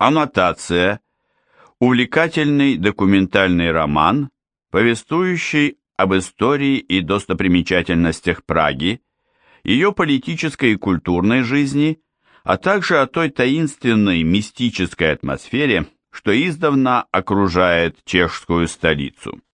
Аннотация. Увлекательный документальный роман, повествующий об истории и достопримечательностях Праги, ее политической и культурной жизни, а также о той таинственной мистической атмосфере, что издавна окружает чешскую столицу.